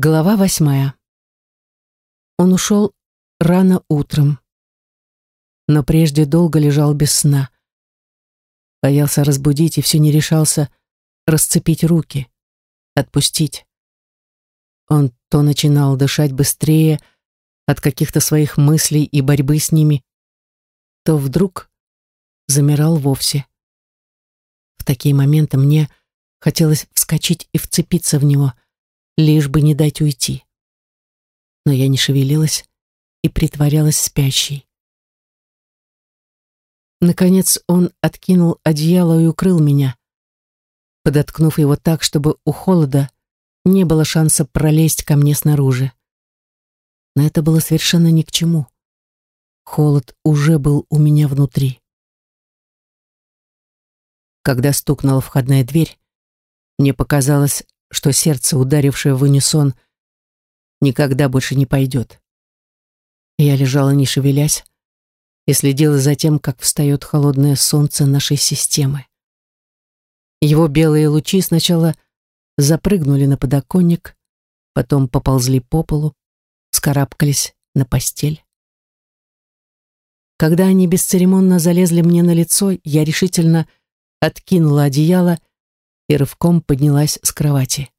Глава восьмая. Он ушел рано утром, но прежде долго лежал без сна. Боялся разбудить и все не решался расцепить руки, отпустить. Он то начинал дышать быстрее от каких-то своих мыслей и борьбы с ними, то вдруг замирал вовсе. В такие моменты мне хотелось вскочить и вцепиться в него — лишь бы не дать уйти. Но я не шевелилась и притворялась спящей. Наконец он откинул одеяло и укрыл меня, подоткнув его так, чтобы у холода не было шанса пролезть ко мне снаружи. Но это было совершенно ни к чему. Холод уже был у меня внутри. Когда стукнула входная дверь, мне показалось, что сердце, ударившее в унисон, никогда больше не пойдет. Я лежала, не шевелясь, и следила за тем, как встает холодное солнце нашей системы. Его белые лучи сначала запрыгнули на подоконник, потом поползли по полу, скарабкались на постель. Когда они бесцеремонно залезли мне на лицо, я решительно откинула одеяло и рывком поднялась с кровати.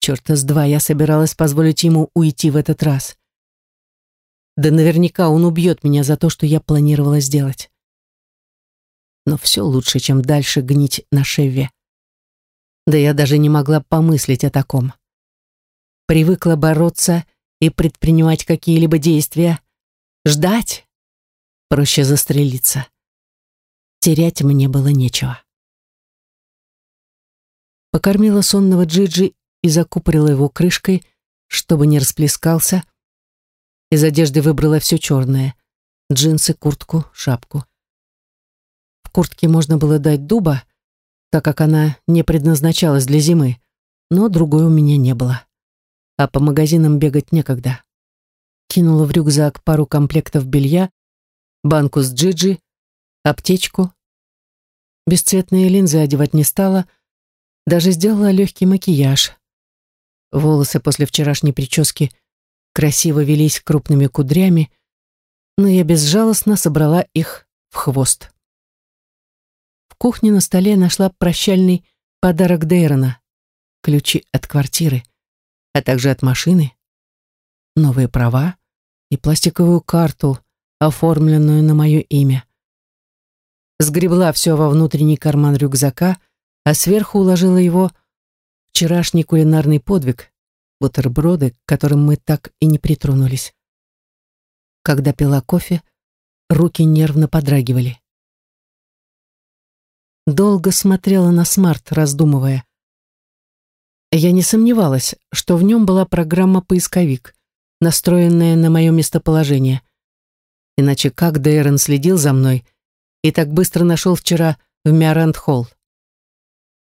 Черта с два, я собиралась позволить ему уйти в этот раз. Да наверняка он убьет меня за то, что я планировала сделать. Но все лучше, чем дальше гнить на шеве. Да я даже не могла помыслить о таком. Привыкла бороться и предпринимать какие-либо действия. Ждать. Проще застрелиться. Терять мне было нечего. Покормила сонного Джиджи и закупорила его крышкой, чтобы не расплескался. Из одежды выбрала все черное. Джинсы, куртку, шапку. В куртке можно было дать дуба, так как она не предназначалась для зимы, но другой у меня не было. А по магазинам бегать некогда. Кинула в рюкзак пару комплектов белья, банку с джиджи, аптечку. Бесцветные линзы одевать не стала, даже сделала легкий макияж. Волосы после вчерашней прически красиво велись крупными кудрями, но я безжалостно собрала их в хвост. В кухне на столе нашла прощальный подарок Дейрона, ключи от квартиры, а также от машины, новые права и пластиковую карту, оформленную на мое имя сгребла все во внутренний карман рюкзака, а сверху уложила его вчерашний кулинарный подвиг, бутерброды, к которым мы так и не притронулись. Когда пила кофе, руки нервно подрагивали. Долго смотрела на смарт, раздумывая. Я не сомневалась, что в нем была программа-поисковик, настроенная на мое местоположение. Иначе как Дейрон следил за мной, и так быстро нашел вчера в Миарант-Холл.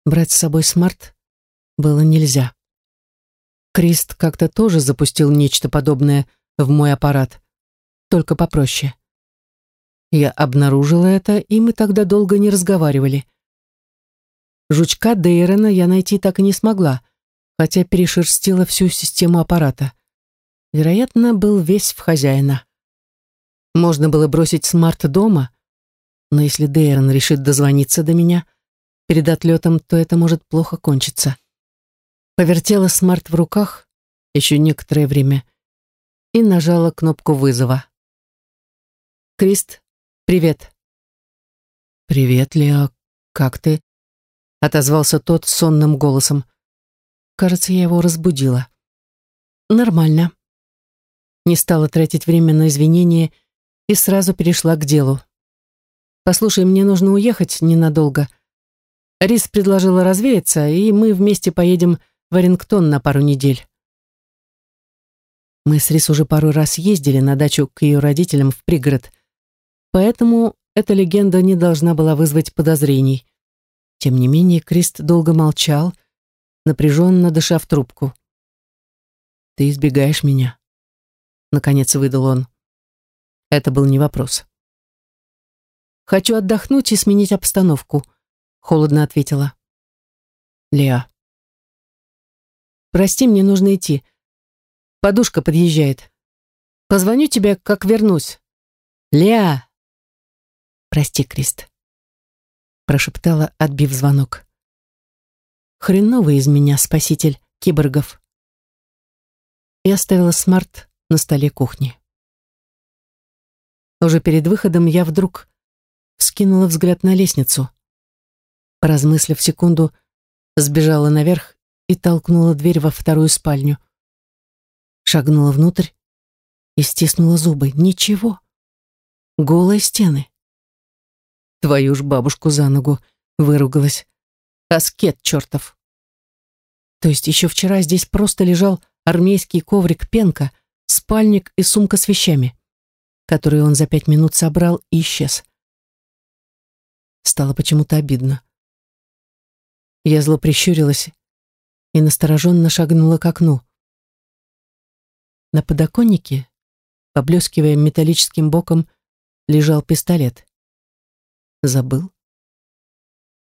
Брать с собой смарт было нельзя. Крист как-то тоже запустил нечто подобное в мой аппарат, только попроще. Я обнаружила это, и мы тогда долго не разговаривали. Жучка Дейрена я найти так и не смогла, хотя перешерстила всю систему аппарата. Вероятно, был весь в хозяина. Можно было бросить смарт дома, но если Дейрон решит дозвониться до меня перед отлетом, то это может плохо кончиться. Повертела смарт в руках еще некоторое время и нажала кнопку вызова. «Крист, привет». «Привет, Лео, как ты?» отозвался тот сонным голосом. Кажется, я его разбудила. «Нормально». Не стала тратить время на извинения и сразу перешла к делу. Послушай, мне нужно уехать ненадолго. Рис предложила развеяться, и мы вместе поедем в Орингтон на пару недель. Мы с Рис уже пару раз ездили на дачу к ее родителям в пригород, поэтому эта легенда не должна была вызвать подозрений. Тем не менее, Крист долго молчал, напряженно дыша в трубку. «Ты избегаешь меня», — наконец выдал он. Это был не вопрос. Хочу отдохнуть и сменить обстановку», — холодно ответила. «Леа, прости, мне нужно идти. Подушка подъезжает. Позвоню тебе, как вернусь. Ля!» «Прости, Крист», — прошептала, отбив звонок. «Хреновый из меня спаситель киборгов». И оставила смарт на столе кухни. Уже перед выходом я вдруг вскинула взгляд на лестницу. Поразмыслив секунду, сбежала наверх и толкнула дверь во вторую спальню. Шагнула внутрь и стиснула зубы. Ничего. Голые стены. Твою ж бабушку за ногу выругалась. Аскет чертов. То есть еще вчера здесь просто лежал армейский коврик пенка, спальник и сумка с вещами который он за пять минут собрал и исчез. Стало почему-то обидно. Я зло прищурилась и настороженно шагнула к окну. На подоконнике, поблескивая металлическим боком, лежал пистолет. Забыл?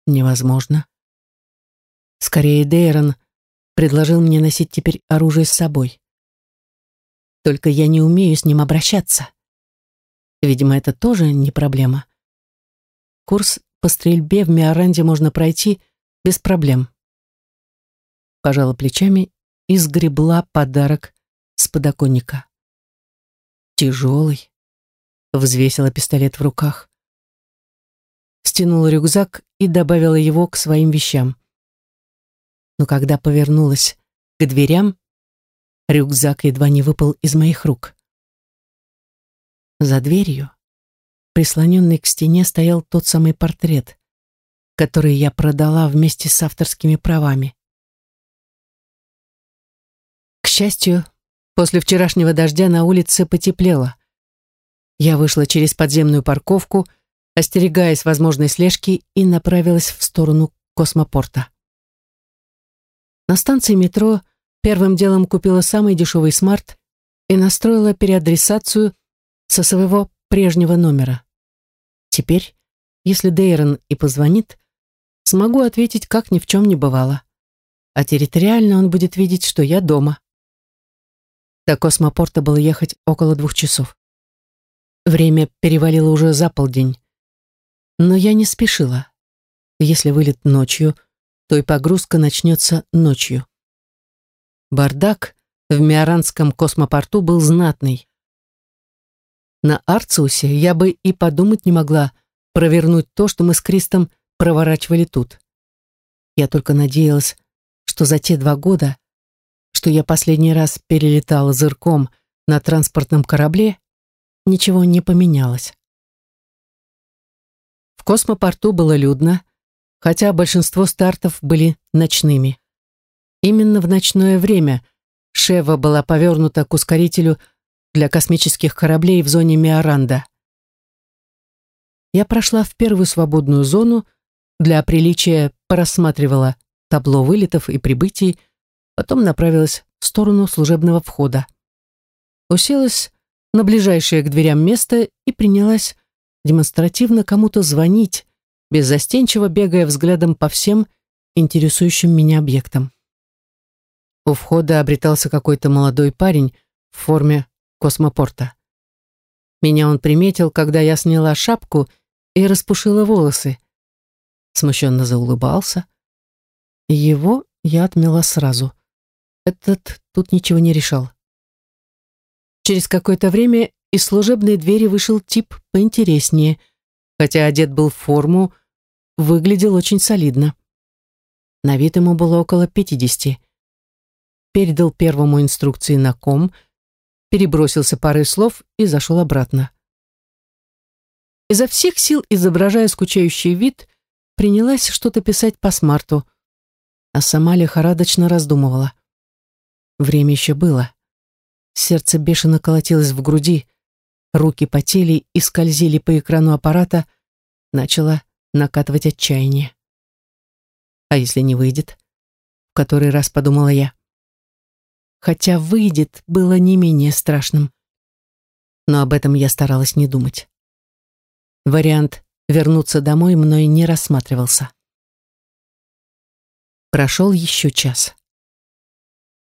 Невозможно. Скорее, Дейрон предложил мне носить теперь оружие с собой. Только я не умею с ним обращаться. Видимо, это тоже не проблема. Курс по стрельбе в Миоранде можно пройти без проблем. Пожала плечами и сгребла подарок с подоконника. Тяжелый. Взвесила пистолет в руках. Стянула рюкзак и добавила его к своим вещам. Но когда повернулась к дверям, рюкзак едва не выпал из моих рук. За дверью, прислоненный к стене, стоял тот самый портрет, который я продала вместе с авторскими правами. К счастью, после вчерашнего дождя на улице потеплело. Я вышла через подземную парковку, остерегаясь возможной слежки, и направилась в сторону космопорта. На станции метро первым делом купила самый дешевый смарт и настроила переадресацию со своего прежнего номера. Теперь, если Дейрон и позвонит, смогу ответить, как ни в чем не бывало. А территориально он будет видеть, что я дома. До космопорта было ехать около двух часов. Время перевалило уже за полдень. Но я не спешила. Если вылет ночью, то и погрузка начнется ночью. Бардак в Миоранском космопорту был знатный. На Арциусе я бы и подумать не могла провернуть то, что мы с Кристом проворачивали тут. Я только надеялась, что за те два года, что я последний раз перелетала зырком на транспортном корабле, ничего не поменялось. В космопорту было людно, хотя большинство стартов были ночными. Именно в ночное время Шева была повернута к ускорителю для космических кораблей в зоне Миоранда. Я прошла в первую свободную зону, для приличия порассматривала табло вылетов и прибытий, потом направилась в сторону служебного входа. Уселась на ближайшее к дверям место и принялась демонстративно кому-то звонить, беззастенчиво бегая взглядом по всем интересующим меня объектам. У входа обретался какой-то молодой парень в форме космопорта. Меня он приметил, когда я сняла шапку и распушила волосы. Смущенно заулыбался. Его я отмела сразу. Этот тут ничего не решал. Через какое-то время из служебной двери вышел тип поинтереснее, хотя одет был в форму, выглядел очень солидно. На вид ему было около пятидесяти. Передал первому инструкции на ком — перебросился парой слов и зашел обратно. Изо всех сил, изображая скучающий вид, принялась что-то писать по смарту, а сама лихорадочно раздумывала. Время еще было. Сердце бешено колотилось в груди, руки потели и скользили по экрану аппарата, начало накатывать отчаяние. А если не выйдет? В который раз подумала я хотя выйдет, было не менее страшным. Но об этом я старалась не думать. Вариант вернуться домой мной не рассматривался. Прошел еще час.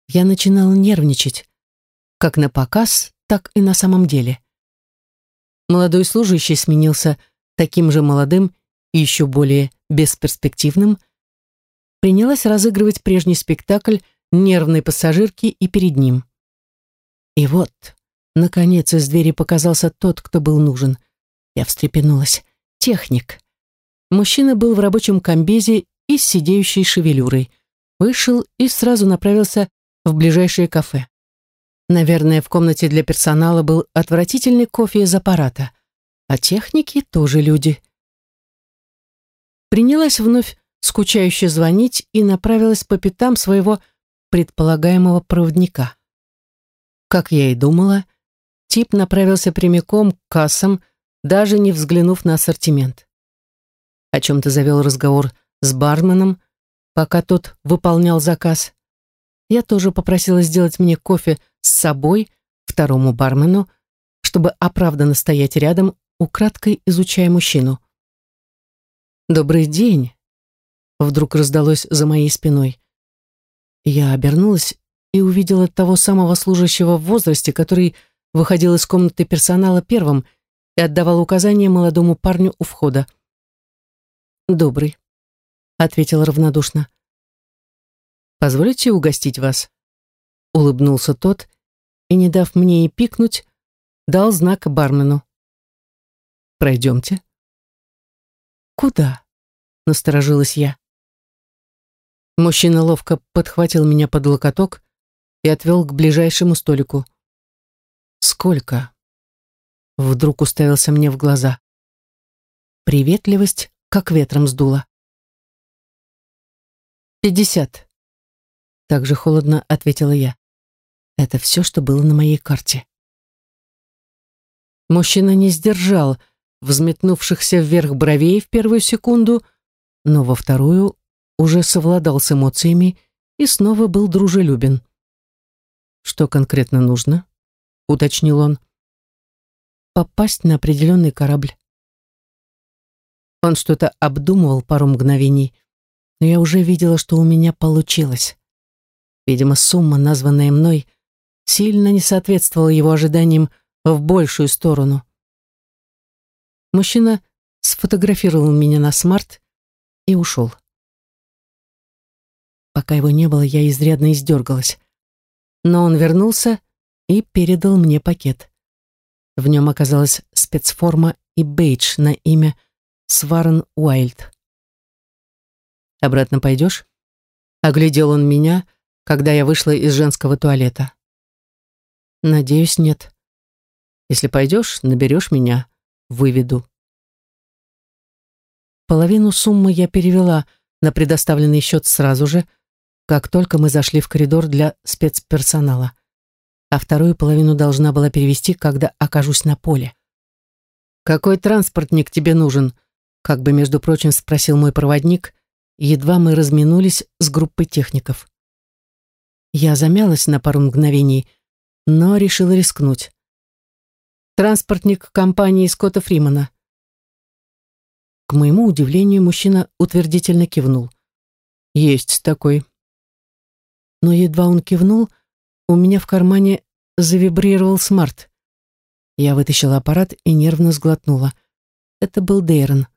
я начинала нервничать, как на показ, так и на самом деле. Молодой служащий сменился таким же молодым и еще более бесперспективным, принялась разыгрывать прежний спектакль нервной пассажирки и перед ним. И вот, наконец, из двери показался тот, кто был нужен. Я встрепенулась. Техник. Мужчина был в рабочем комбезе и с сидеющей шевелюрой. Вышел и сразу направился в ближайшее кафе. Наверное, в комнате для персонала был отвратительный кофе из аппарата. А техники тоже люди. Принялась вновь скучающе звонить и направилась по пятам своего предполагаемого проводника. Как я и думала, тип направился прямиком к кассам, даже не взглянув на ассортимент. О чем-то завел разговор с барменом, пока тот выполнял заказ. Я тоже попросила сделать мне кофе с собой, второму бармену, чтобы оправданно стоять рядом, украдкой изучая мужчину. «Добрый день!» Вдруг раздалось за моей спиной. Я обернулась и увидела того самого служащего в возрасте, который выходил из комнаты персонала первым и отдавал указания молодому парню у входа. «Добрый», — ответил равнодушно. «Позволите угостить вас?» Улыбнулся тот и, не дав мне и пикнуть, дал знак бармену. «Пройдемте». «Куда?» — насторожилась я. Мужчина ловко подхватил меня под локоток и отвел к ближайшему столику. «Сколько?» Вдруг уставился мне в глаза. Приветливость как ветром сдуло. «Пятьдесят», — так же холодно ответила я. Это все, что было на моей карте. Мужчина не сдержал взметнувшихся вверх бровей в первую секунду, но во вторую уже совладал с эмоциями и снова был дружелюбен. «Что конкретно нужно?» — уточнил он. «Попасть на определенный корабль». Он что-то обдумывал пару мгновений, но я уже видела, что у меня получилось. Видимо, сумма, названная мной, сильно не соответствовала его ожиданиям в большую сторону. Мужчина сфотографировал меня на смарт и ушел. Пока его не было, я изрядно издергалась. Но он вернулся и передал мне пакет. В нем оказалась спецформа и бейдж на имя Сварен Уайльд. «Обратно пойдешь?» Оглядел он меня, когда я вышла из женского туалета. «Надеюсь, нет. Если пойдешь, наберешь меня, выведу». Половину суммы я перевела на предоставленный счет сразу же, как только мы зашли в коридор для спецперсонала. А вторую половину должна была перевести, когда окажусь на поле. «Какой транспортник тебе нужен?» Как бы, между прочим, спросил мой проводник, едва мы разминулись с группой техников. Я замялась на пару мгновений, но решила рискнуть. Транспортник компании Скотта Фримана. К моему удивлению, мужчина утвердительно кивнул. Есть такой но едва он кивнул, у меня в кармане завибрировал смарт. Я вытащила аппарат и нервно сглотнула. Это был Дейрон.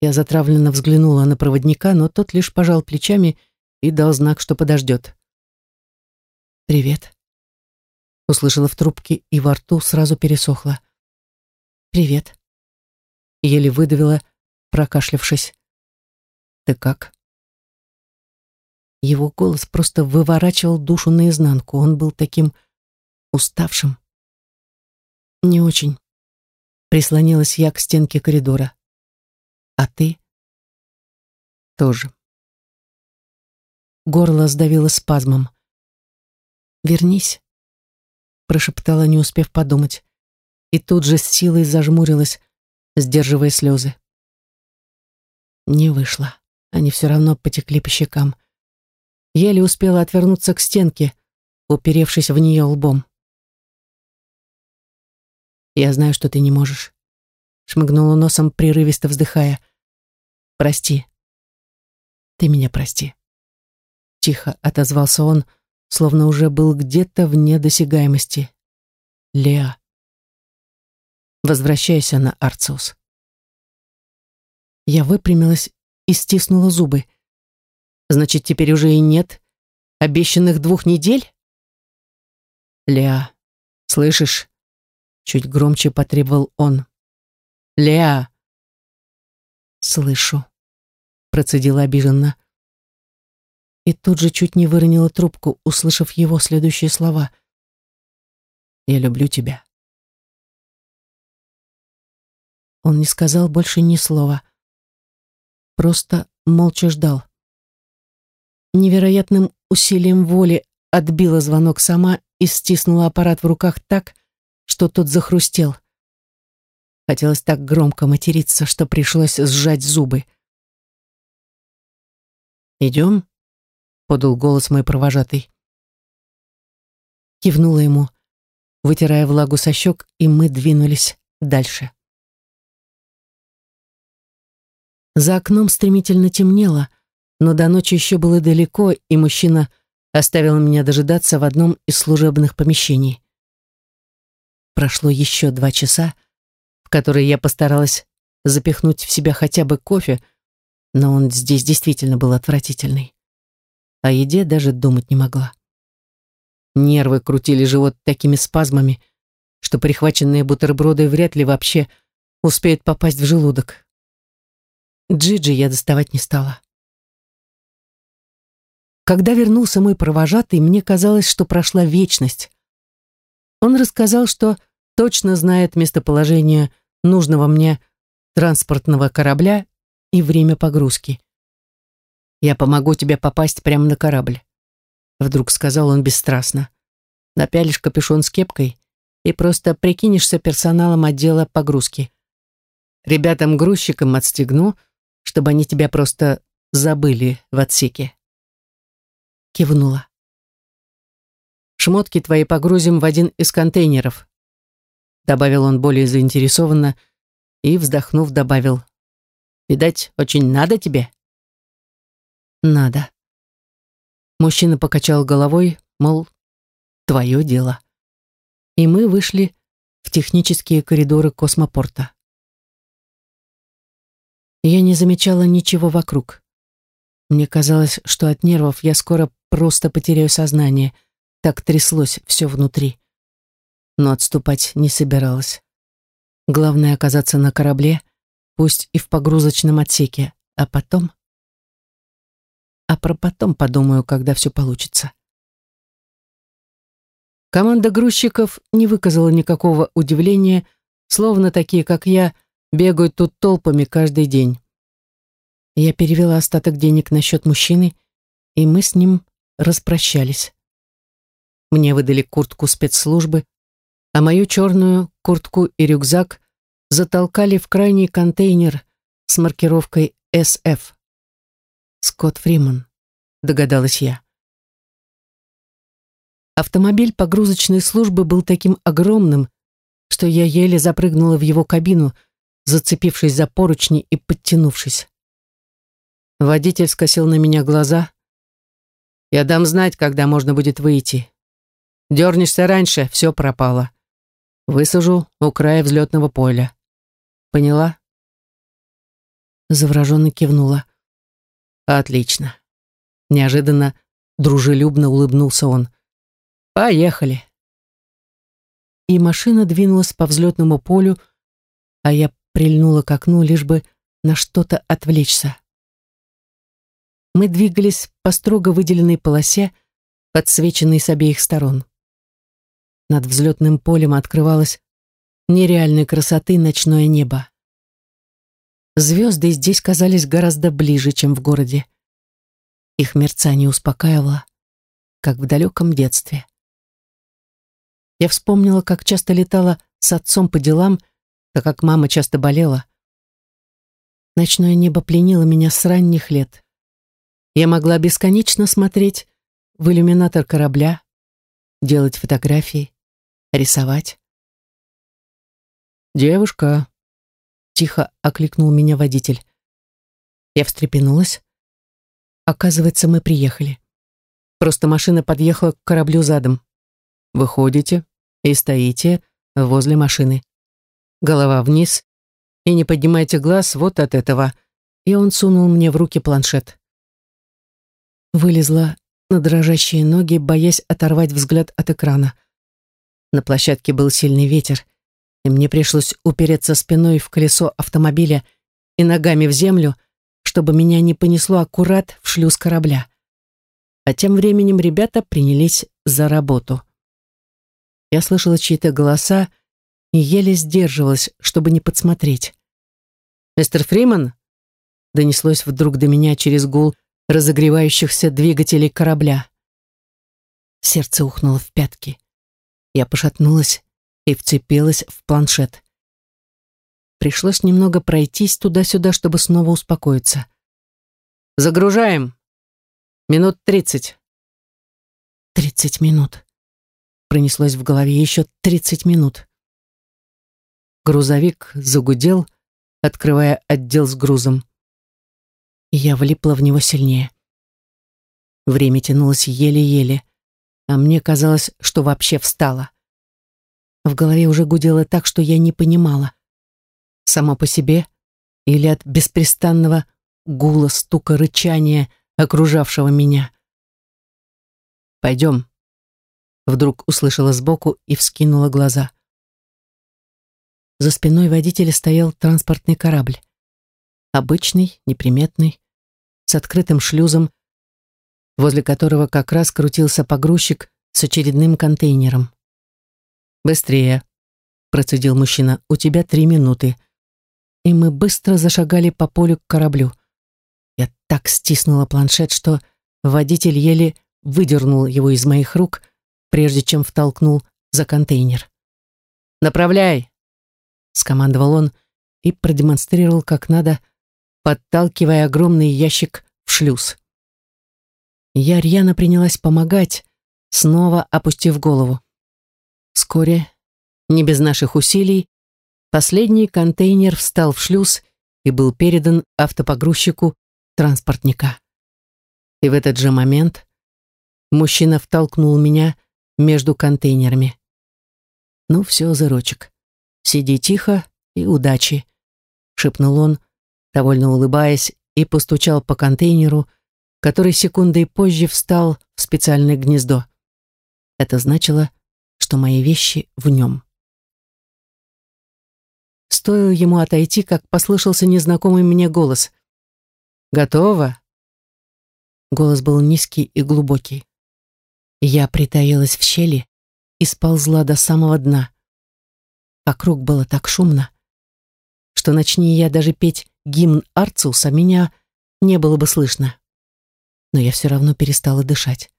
Я затравленно взглянула на проводника, но тот лишь пожал плечами и дал знак, что подождет. «Привет», — услышала в трубке, и во рту сразу пересохло. «Привет», — еле выдавила, прокашлявшись. «Ты как?» Его голос просто выворачивал душу наизнанку. Он был таким уставшим. Не очень. Прислонилась я к стенке коридора. А ты? Тоже. Горло сдавило спазмом. «Вернись», — прошептала, не успев подумать, и тут же с силой зажмурилась, сдерживая слезы. Не вышло. Они все равно потекли по щекам еле успела отвернуться к стенке, уперевшись в нее лбом. «Я знаю, что ты не можешь», — шмыгнула носом, прерывисто вздыхая. «Прости. Ты меня прости». Тихо отозвался он, словно уже был где-то вне досягаемости. Леа. Возвращайся на Арциус. Я выпрямилась и стиснула зубы. Значит, теперь уже и нет обещанных двух недель? Леа, слышишь? Чуть громче потребовал он. Леа. Слышу, процедила обиженно. И тут же чуть не выронила трубку, услышав его следующие слова. Я люблю тебя. Он не сказал больше ни слова. Просто молча ждал. Невероятным усилием воли отбила звонок сама и стиснула аппарат в руках так, что тот захрустел. Хотелось так громко материться, что пришлось сжать зубы. «Идем?» — подал голос мой провожатый. Кивнула ему, вытирая влагу со щек, и мы двинулись дальше. За окном стремительно темнело, но до ночи еще было далеко, и мужчина оставил меня дожидаться в одном из служебных помещений. Прошло еще два часа, в которые я постаралась запихнуть в себя хотя бы кофе, но он здесь действительно был отвратительный. О еде даже думать не могла. Нервы крутили живот такими спазмами, что прихваченные бутерброды вряд ли вообще успеют попасть в желудок. Джиджи я доставать не стала. Когда вернулся мой провожатый, мне казалось, что прошла вечность. Он рассказал, что точно знает местоположение нужного мне транспортного корабля и время погрузки. «Я помогу тебе попасть прямо на корабль», — вдруг сказал он бесстрастно. «Напялишь капюшон с кепкой и просто прикинешься персоналом отдела погрузки. Ребятам-грузчикам отстегну, чтобы они тебя просто забыли в отсеке». Кивнула. «Шмотки твои погрузим в один из контейнеров», добавил он более заинтересованно и, вздохнув, добавил. «Видать, очень надо тебе?» «Надо». Мужчина покачал головой, мол, твое дело. И мы вышли в технические коридоры космопорта. Я не замечала ничего вокруг. Мне казалось, что от нервов я скоро просто потеряю сознание. Так тряслось все внутри. Но отступать не собиралась. Главное оказаться на корабле, пусть и в погрузочном отсеке, а потом... А про потом подумаю, когда все получится. Команда грузчиков не выказала никакого удивления, словно такие, как я, бегают тут толпами каждый день. Я перевела остаток денег на счет мужчины, и мы с ним распрощались. Мне выдали куртку спецслужбы, а мою черную куртку и рюкзак затолкали в крайний контейнер с маркировкой SF. Скотт Фриман, догадалась я. Автомобиль погрузочной службы был таким огромным, что я еле запрыгнула в его кабину, зацепившись за поручни и подтянувшись. Водитель скосил на меня глаза. «Я дам знать, когда можно будет выйти. Дернешься раньше, все пропало. Высажу у края взлетного поля. Поняла?» Завороженно кивнула. «Отлично». Неожиданно дружелюбно улыбнулся он. «Поехали». И машина двинулась по взлетному полю, а я прильнула к окну, лишь бы на что-то отвлечься. Мы двигались по строго выделенной полосе, подсвеченной с обеих сторон. Над взлетным полем открывалось нереальной красоты ночное небо. Звезды здесь казались гораздо ближе, чем в городе. Их мерцание успокаивало, как в далеком детстве. Я вспомнила, как часто летала с отцом по делам, так как мама часто болела. Ночное небо пленило меня с ранних лет. Я могла бесконечно смотреть в иллюминатор корабля, делать фотографии, рисовать. «Девушка!» — тихо окликнул меня водитель. Я встрепенулась. Оказывается, мы приехали. Просто машина подъехала к кораблю задом. Выходите и стоите возле машины. Голова вниз и не поднимайте глаз вот от этого. И он сунул мне в руки планшет. Вылезла на дрожащие ноги, боясь оторвать взгляд от экрана. На площадке был сильный ветер, и мне пришлось упереться спиной в колесо автомобиля и ногами в землю, чтобы меня не понесло аккурат в шлюз корабля. А тем временем ребята принялись за работу. Я слышала чьи-то голоса и еле сдерживалась, чтобы не подсмотреть. «Мистер Фриман?» донеслось вдруг до меня через гул разогревающихся двигателей корабля. Сердце ухнуло в пятки. Я пошатнулась и вцепилась в планшет. Пришлось немного пройтись туда-сюда, чтобы снова успокоиться. «Загружаем! Минут тридцать!» «Тридцать минут!» Пронеслось в голове еще тридцать минут. Грузовик загудел, открывая отдел с грузом. И я влипла в него сильнее. Время тянулось еле-еле, а мне казалось, что вообще встала. В голове уже гудело так, что я не понимала, само по себе или от беспрестанного гула, стука, рычания, окружавшего меня. «Пойдем», — вдруг услышала сбоку и вскинула глаза. За спиной водителя стоял транспортный корабль. Обычный, неприметный, с открытым шлюзом, возле которого как раз крутился погрузчик с очередным контейнером. «Быстрее», — процедил мужчина, — «у тебя три минуты» и мы быстро зашагали по полю к кораблю. Я так стиснула планшет, что водитель еле выдернул его из моих рук, прежде чем втолкнул за контейнер. «Направляй!» — скомандовал он и продемонстрировал, как надо, подталкивая огромный ящик в шлюз. Я рьяно принялась помогать, снова опустив голову. Вскоре, не без наших усилий, Последний контейнер встал в шлюз и был передан автопогрузчику транспортника. И в этот же момент мужчина втолкнул меня между контейнерами. «Ну все, зырочек, сиди тихо и удачи», — шепнул он, довольно улыбаясь, и постучал по контейнеру, который секундой позже встал в специальное гнездо. Это значило, что мои вещи в нем. Стоило ему отойти, как послышался незнакомый мне голос. «Готово?» Голос был низкий и глубокий. Я притаилась в щели и сползла до самого дна. Вокруг было так шумно, что начни я даже петь гимн Арцуса, меня не было бы слышно. Но я все равно перестала дышать.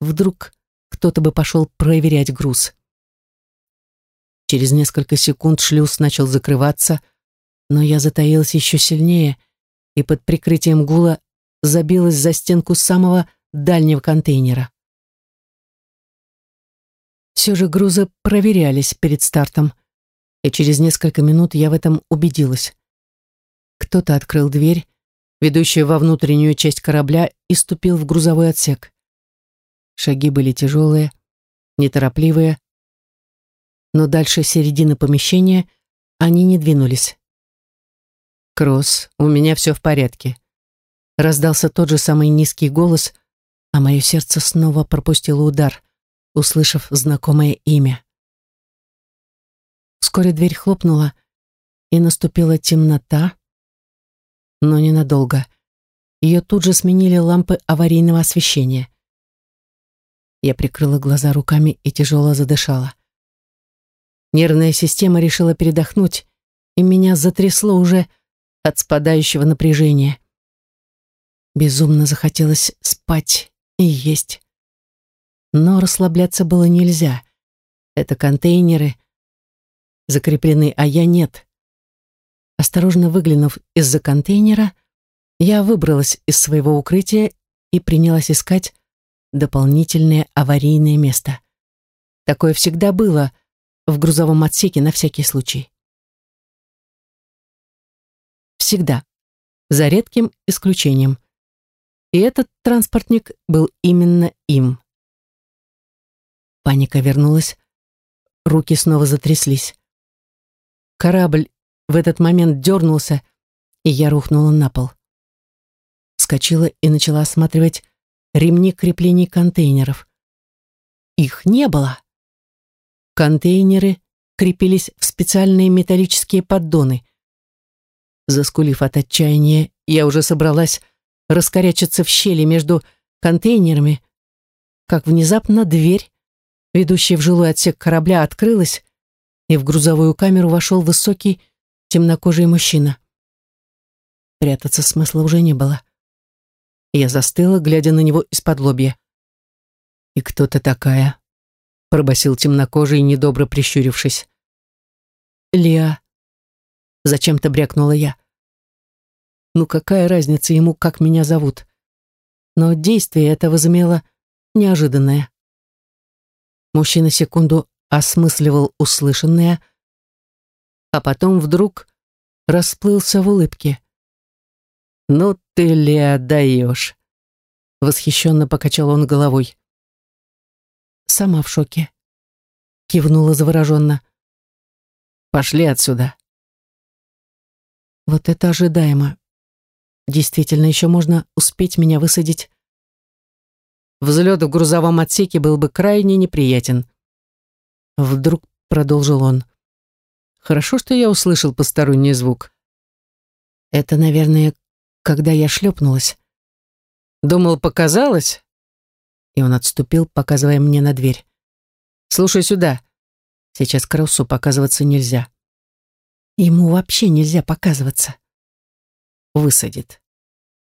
Вдруг кто-то бы пошел проверять груз. Через несколько секунд шлюз начал закрываться, но я затаилась еще сильнее и под прикрытием гула забилась за стенку самого дальнего контейнера. Все же грузы проверялись перед стартом, и через несколько минут я в этом убедилась. Кто-то открыл дверь, ведущую во внутреннюю часть корабля, и ступил в грузовой отсек. Шаги были тяжелые, неторопливые, но дальше середины помещения они не двинулись. «Кросс, у меня все в порядке», — раздался тот же самый низкий голос, а мое сердце снова пропустило удар, услышав знакомое имя. Вскоре дверь хлопнула, и наступила темнота, но ненадолго. Ее тут же сменили лампы аварийного освещения. Я прикрыла глаза руками и тяжело задышала. Нервная система решила передохнуть, и меня затрясло уже от спадающего напряжения. Безумно захотелось спать и есть. Но расслабляться было нельзя. Это контейнеры закреплены, а я нет. Осторожно выглянув из-за контейнера, я выбралась из своего укрытия и принялась искать дополнительное аварийное место. Такое всегда было — в грузовом отсеке на всякий случай. Всегда. За редким исключением. И этот транспортник был именно им. Паника вернулась, руки снова затряслись. Корабль в этот момент дернулся, и я рухнула на пол. Вскочила и начала осматривать ремни креплений контейнеров. Их не было. Контейнеры крепились в специальные металлические поддоны. Заскулив от отчаяния, я уже собралась раскорячиться в щели между контейнерами, как внезапно дверь, ведущая в жилой отсек корабля, открылась, и в грузовую камеру вошел высокий темнокожий мужчина. Прятаться смысла уже не было. Я застыла, глядя на него из-под лобья. «И кто ты такая?» — пробасил темнокожий, недобро прищурившись. «Лиа», — зачем-то брякнула я. Ну какая разница ему, как меня зовут? Но действие это возымело неожиданное. Мужчина секунду осмысливал услышанное, а потом вдруг расплылся в улыбке. «Ну ты, Леа, даешь!» Восхищенно покачал он головой. «Сама в шоке», — кивнула завороженно. «Пошли отсюда». Вот это ожидаемо. Действительно, еще можно успеть меня высадить. Взлет в грузовом отсеке был бы крайне неприятен. Вдруг продолжил он. Хорошо, что я услышал посторонний звук. Это, наверное, когда я шлепнулась. Думал, показалось? И он отступил, показывая мне на дверь. Слушай сюда. Сейчас Краусу показываться нельзя. Ему вообще нельзя показываться. Высадит.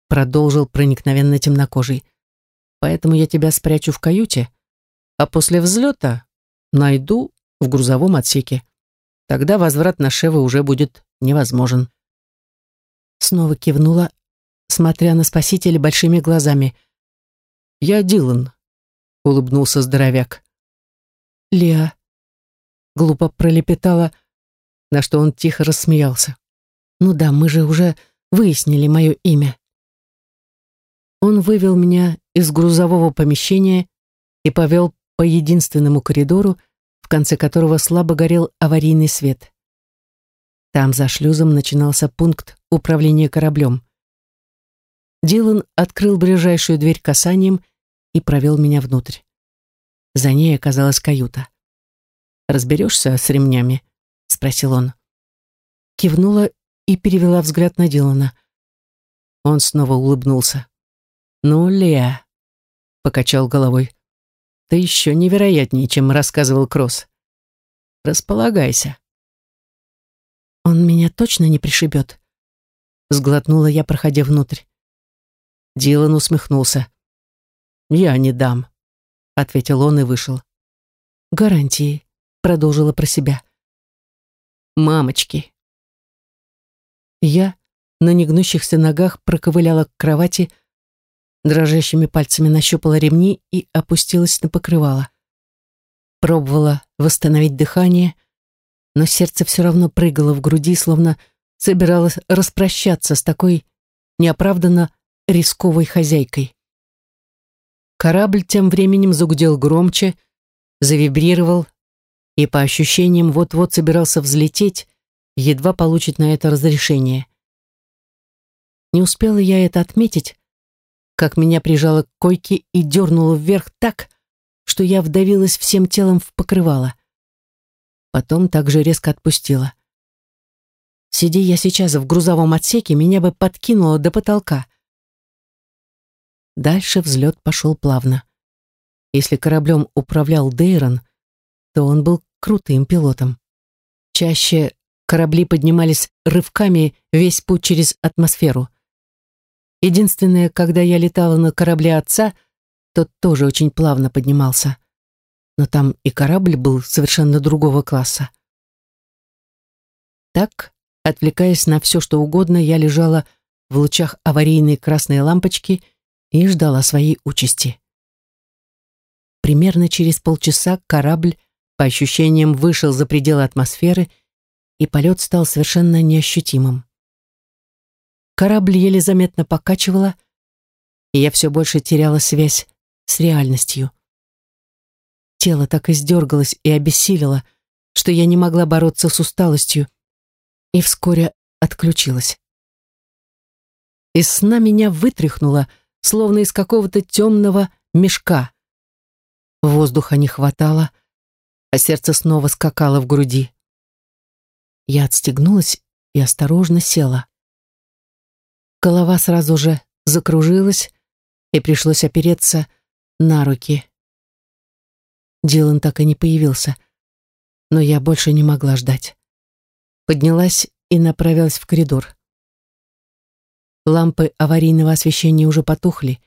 Продолжил проникновенно темнокожий. Поэтому я тебя спрячу в каюте, а после взлета найду в грузовом отсеке. Тогда возврат на Шевы уже будет невозможен. Снова кивнула, смотря на спасителя большими глазами. «Я Дилан», — улыбнулся здоровяк. «Леа», — глупо пролепетала, на что он тихо рассмеялся. «Ну да, мы же уже выяснили мое имя». Он вывел меня из грузового помещения и повел по единственному коридору, в конце которого слабо горел аварийный свет. Там за шлюзом начинался пункт управления кораблем. Дилан открыл ближайшую дверь касанием и провел меня внутрь. За ней оказалась каюта. «Разберешься с ремнями?» — спросил он. Кивнула и перевела взгляд на Дилана. Он снова улыбнулся. «Ну, Леа», — покачал головой, — «ты еще невероятнее, чем рассказывал Кросс. Располагайся». «Он меня точно не пришибет?» — сглотнула я, проходя внутрь. Дилан усмехнулся. «Я не дам», — ответил он и вышел. «Гарантии», — продолжила про себя. «Мамочки». Я на негнущихся ногах проковыляла к кровати, дрожащими пальцами нащупала ремни и опустилась на покрывало. Пробовала восстановить дыхание, но сердце все равно прыгало в груди, словно собиралось распрощаться с такой неоправданно рисковой хозяйкой. Корабль тем временем загудел громче, завибрировал и, по ощущениям, вот-вот собирался взлететь, едва получит на это разрешение. Не успела я это отметить, как меня прижало к койке и дернуло вверх так, что я вдавилась всем телом в покрывало. Потом также резко отпустила. Сиди я сейчас в грузовом отсеке, меня бы подкинуло до потолка. Дальше взлет пошел плавно. Если кораблем управлял Дейрон, то он был крутым пилотом. Чаще корабли поднимались рывками весь путь через атмосферу. Единственное, когда я летала на корабле отца, тот тоже очень плавно поднимался. Но там и корабль был совершенно другого класса. Так, отвлекаясь на все, что угодно, я лежала в лучах аварийной красной лампочки и ждала своей участи. Примерно через полчаса корабль, по ощущениям, вышел за пределы атмосферы, и полет стал совершенно неощутимым. Корабль еле заметно покачивало, и я все больше теряла связь с реальностью. Тело так издергалось и обессилило, что я не могла бороться с усталостью, и вскоре отключилась. Из сна меня вытряхнуло, словно из какого-то темного мешка. Воздуха не хватало, а сердце снова скакало в груди. Я отстегнулась и осторожно села. Голова сразу же закружилась, и пришлось опереться на руки. Дилан так и не появился, но я больше не могла ждать. Поднялась и направилась в коридор. Лампы аварийного освещения уже потухли,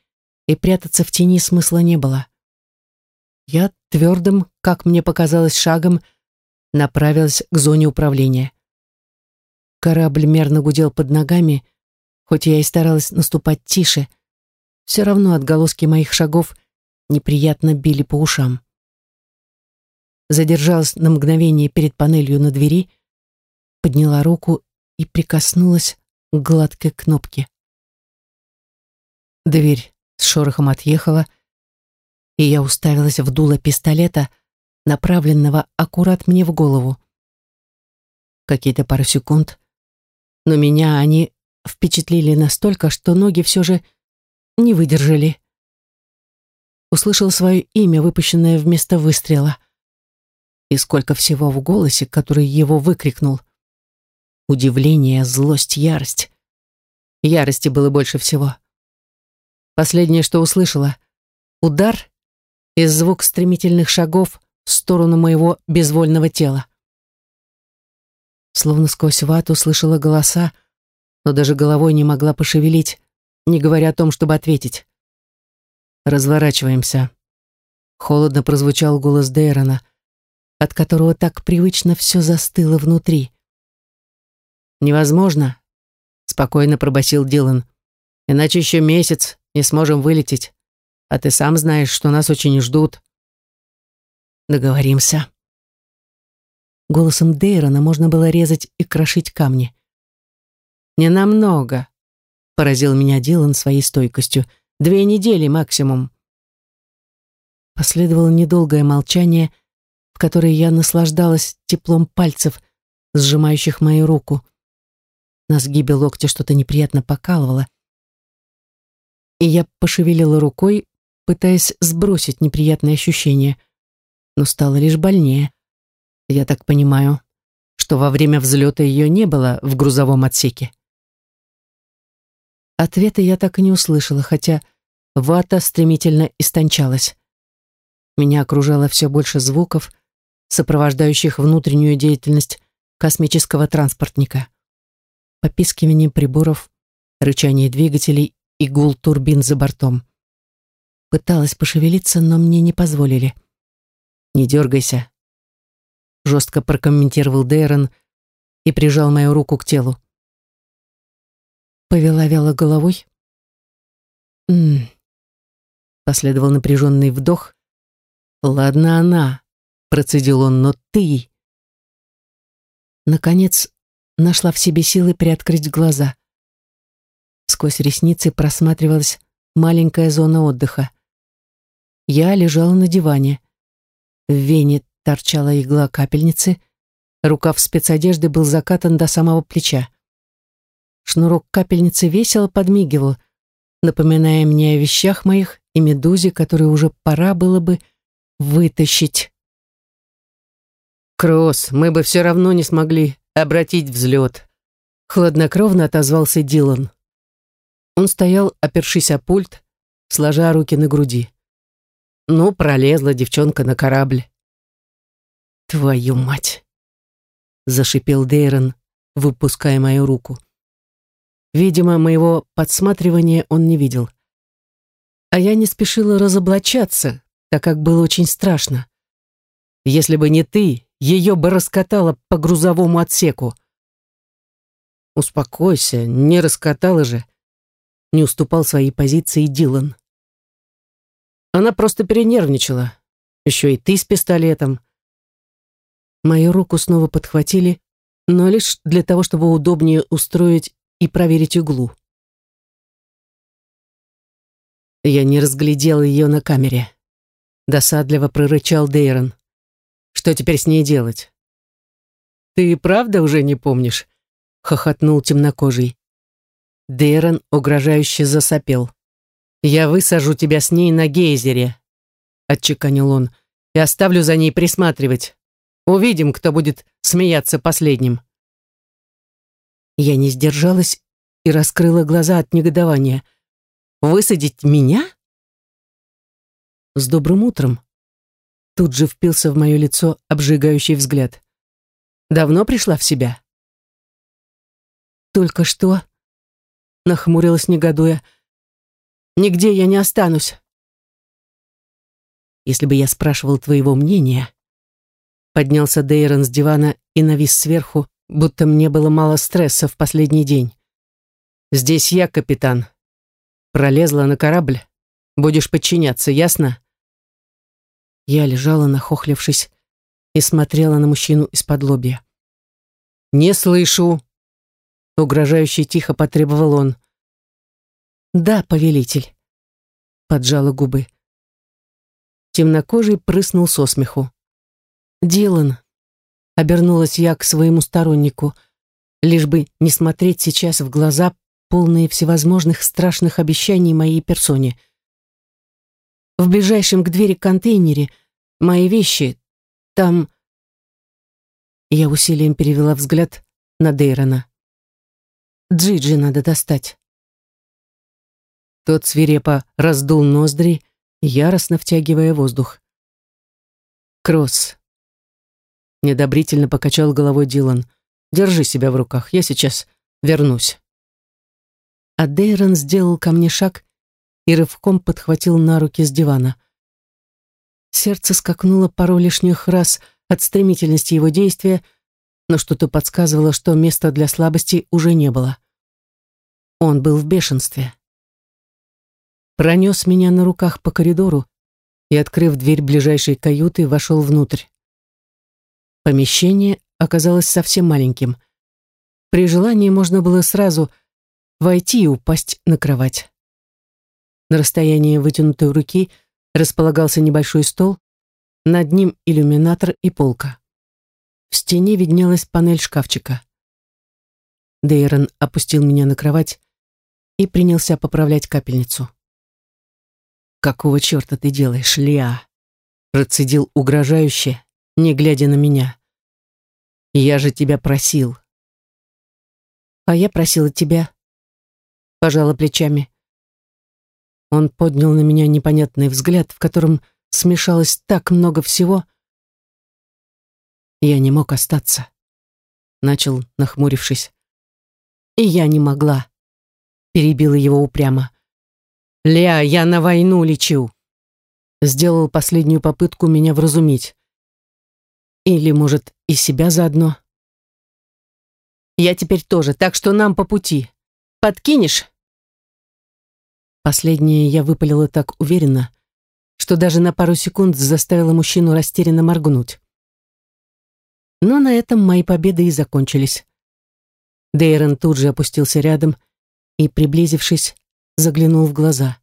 и прятаться в тени смысла не было. Я твердым, как мне показалось, шагом направилась к зоне управления. Корабль мерно гудел под ногами, хоть я и старалась наступать тише, все равно отголоски моих шагов неприятно били по ушам. Задержалась на мгновение перед панелью на двери, подняла руку и прикоснулась к гладкой кнопке. Дверь с шорохом отъехала, и я уставилась в дуло пистолета, направленного аккурат мне в голову. Какие-то пару секунд, но меня они впечатлили настолько, что ноги все же не выдержали. Услышал свое имя, выпущенное вместо выстрела. И сколько всего в голосе, который его выкрикнул. Удивление, злость, ярость. Ярости было больше всего. Последнее, что услышала — удар и звук стремительных шагов в сторону моего безвольного тела. Словно сквозь вату слышала голоса, но даже головой не могла пошевелить, не говоря о том, чтобы ответить. «Разворачиваемся». Холодно прозвучал голос Дейрона, от которого так привычно все застыло внутри. «Невозможно», — спокойно пробасил Дилан. «Иначе еще месяц не сможем вылететь. А ты сам знаешь, что нас очень ждут». «Договоримся». Голосом Дейрона можно было резать и крошить камни. «Не намного», — поразил меня Дилан своей стойкостью. «Две недели максимум». Последовало недолгое молчание, в которое я наслаждалась теплом пальцев, сжимающих мою руку. На сгибе локтя что-то неприятно покалывало, и я пошевелила рукой, пытаясь сбросить неприятные ощущения, но стало лишь больнее. Я так понимаю, что во время взлета ее не было в грузовом отсеке. Ответа я так и не услышала, хотя вата стремительно истончалась. Меня окружало все больше звуков, сопровождающих внутреннюю деятельность космического транспортника. Попискивание приборов, рычание двигателей и гул турбин за бортом. Пыталась пошевелиться, но мне не позволили. «Не дергайся», — жестко прокомментировал Дейрон и прижал мою руку к телу. Повела вяло головой. «М-м-м», последовал напряженный вдох. «Ладно она», — процедил он, — «но ты...» Наконец, нашла в себе силы приоткрыть глаза. Сквозь ресницы просматривалась маленькая зона отдыха. Я лежала на диване. В вене торчала игла капельницы, рукав спецодежды был закатан до самого плеча. Шнурок капельницы весело подмигивал, напоминая мне о вещах моих и медузе, которую уже пора было бы вытащить. «Кросс, мы бы все равно не смогли обратить взлет», — хладнокровно отозвался Дилан. Он стоял, опершись о пульт, сложа руки на груди. Ну, пролезла девчонка на корабль. «Твою мать!» — зашипел Дейрон, выпуская мою руку. Видимо, моего подсматривания он не видел. А я не спешила разоблачаться, так как было очень страшно. Если бы не ты, ее бы раскатало по грузовому отсеку. Успокойся, не раскатала же. Не уступал своей позиции Дилан. Она просто перенервничала. Еще и ты с пистолетом. Мою руку снова подхватили, но лишь для того, чтобы удобнее устроить и проверить углу. Я не разглядел ее на камере. Досадливо прорычал Дейрон. Что теперь с ней делать? Ты и правда уже не помнишь? Хохотнул темнокожий. Дейрон угрожающе засопел. «Я высажу тебя с ней на гейзере», — отчеканил он, «и оставлю за ней присматривать. Увидим, кто будет смеяться последним». Я не сдержалась и раскрыла глаза от негодования. «Высадить меня?» «С добрым утром!» Тут же впился в мое лицо обжигающий взгляд. «Давно пришла в себя?» «Только что», — нахмурилась негодуя, «нигде я не останусь». «Если бы я спрашивал твоего мнения...» Поднялся Дейрон с дивана и навис сверху, будто мне было мало стресса в последний день. «Здесь я, капитан. Пролезла на корабль. Будешь подчиняться, ясно?» Я лежала, нахохлившись, и смотрела на мужчину из-под лобья. «Не слышу!» Угрожающе тихо потребовал он. «Да, повелитель», — поджала губы. Темнокожий прыснул со смеху. «Дилан», — обернулась я к своему стороннику, лишь бы не смотреть сейчас в глаза, полные всевозможных страшных обещаний моей персоне. В ближайшем к двери контейнере мои вещи, там... Я усилием перевела взгляд на Дейрона. Джиджи надо достать. Тот свирепо раздул ноздри, яростно втягивая воздух. Кросс. Недобрительно покачал головой Дилан. Держи себя в руках, я сейчас вернусь. А Дейрон сделал ко мне шаг и рывком подхватил на руки с дивана. Сердце скакнуло пару лишних раз от стремительности его действия, но что-то подсказывало, что места для слабости уже не было. Он был в бешенстве. Пронес меня на руках по коридору и, открыв дверь ближайшей каюты, вошел внутрь. Помещение оказалось совсем маленьким. При желании можно было сразу войти и упасть на кровать. На расстоянии вытянутой руки располагался небольшой стол, над ним иллюминатор и полка. В стене виднелась панель шкафчика. Дейрон опустил меня на кровать и принялся поправлять капельницу. «Какого черта ты делаешь, Лиа?» процедил угрожающе, не глядя на меня. «Я же тебя просил». «А я просила тебя», — пожала плечами. Он поднял на меня непонятный взгляд, в котором смешалось так много всего, я не мог остаться. Начал, нахмурившись. И я не могла. Перебила его упрямо. «Ля, я на войну лечу!» Сделал последнюю попытку меня вразумить. Или, может, и себя заодно. «Я теперь тоже, так что нам по пути. Подкинешь?» Последнее я выпалила так уверенно, что даже на пару секунд заставила мужчину растерянно моргнуть. Но на этом мои победы и закончились. Дейрон тут же опустился рядом и, приблизившись, заглянул в глаза.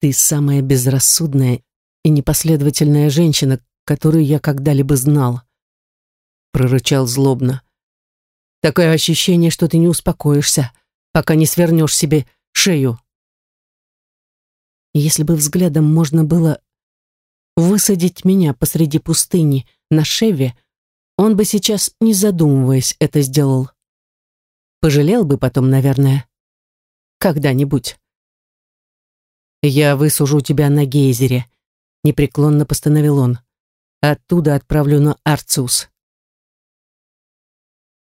«Ты самая безрассудная и непоследовательная женщина, которую я когда-либо знал», прорычал злобно. «Такое ощущение, что ты не успокоишься, пока не свернешь себе шею». Если бы взглядом можно было высадить меня посреди пустыни на Шеве, он бы сейчас, не задумываясь, это сделал. Пожалел бы потом, наверное. Когда-нибудь. «Я высужу тебя на гейзере», — непреклонно постановил он. «Оттуда отправлю на Арциус».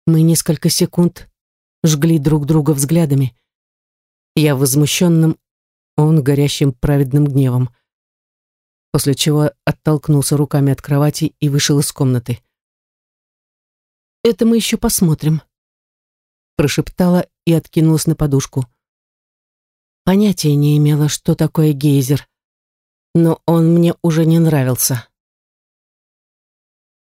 Мы несколько секунд жгли друг друга взглядами. Я возмущенным, он горящим праведным гневом. После чего оттолкнулся руками от кровати и вышел из комнаты. «Это мы еще посмотрим», — прошептала и откинулась на подушку. Понятия не имела, что такое гейзер, но он мне уже не нравился.